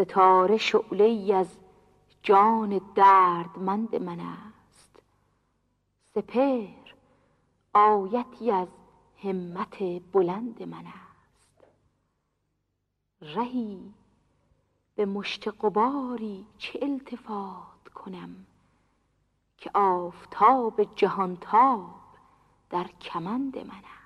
ستاره شعله از جان دردمند من است. سپهر آیتی از همت بلند من است. رهی به مشت قباری چه التفات کنم که آفتاب جهانتاب در کمند من است.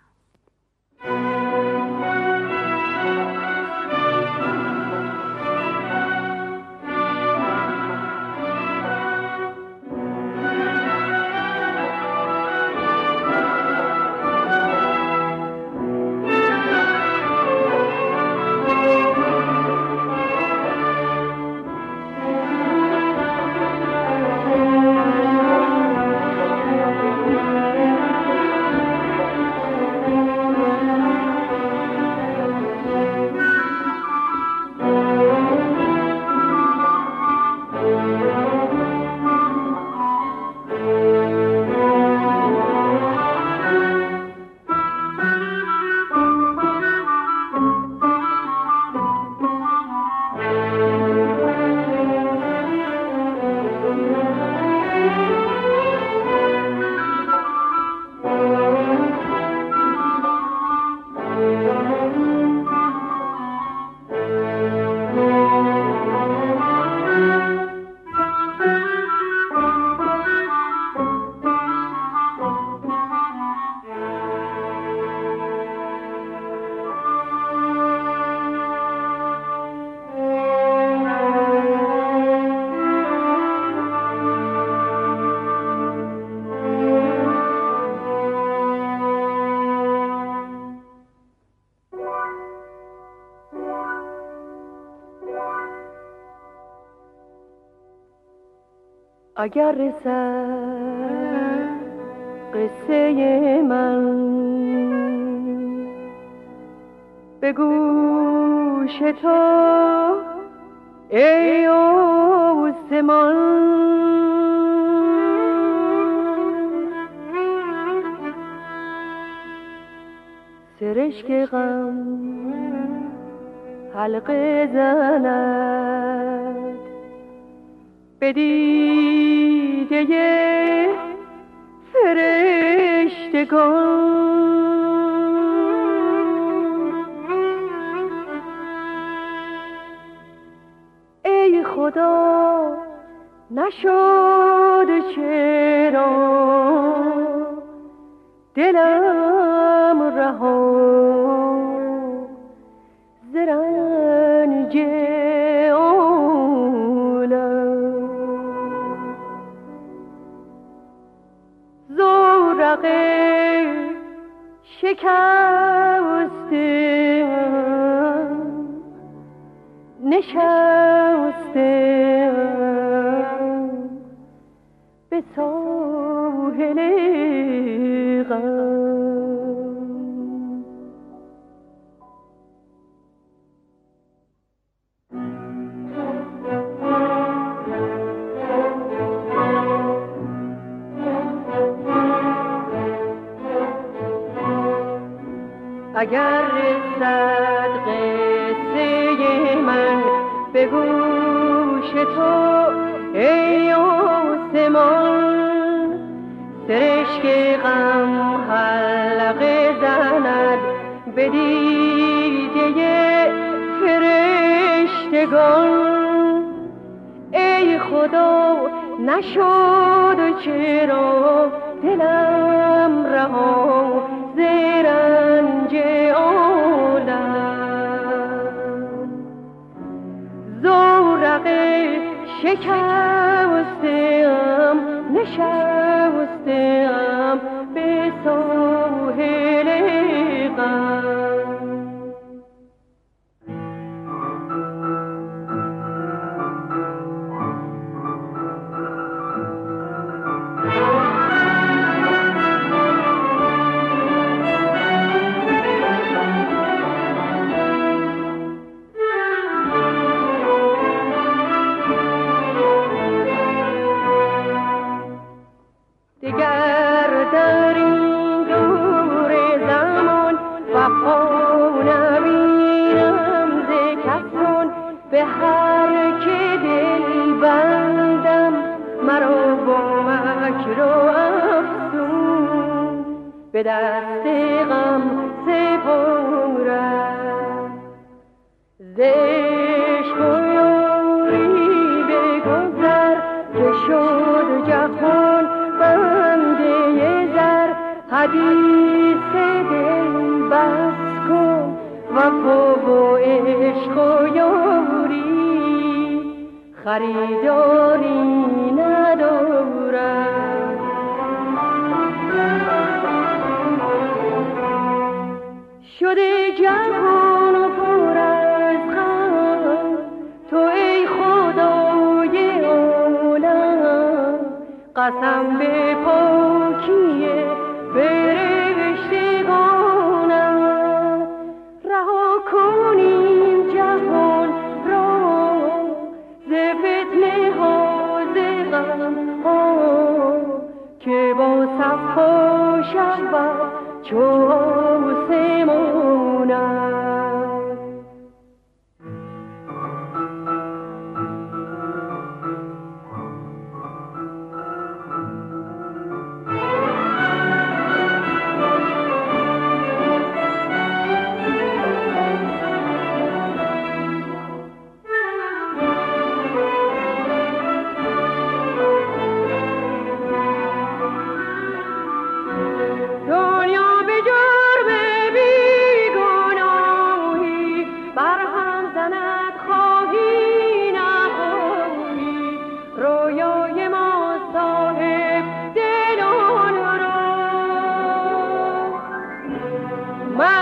اگر رسد قصه من به گوش تو ای آسمان. سرشک غم حلقه زند. به دیده فرشتگان. ای خدا نشد چرا؟ دلم رها. نشستم به ساحل اگر رسد قصه من به گوش تو ای آسمان. سرشک غم حلقه زند به دیده فرشتگان. ای خدا نشد چرا دلم رها زرنج شکستم نشستم. هر که دل بندم مرا با مکر به دست غم سپرد زشق و یاری بگذر. که شد جهان بنده زر. حدیث دل بس کن. وفا و عشق و یاری. خریداری ندارد شده جهان و پر از غم. تو ای خدای عالم. قسم به پاکی shabba cho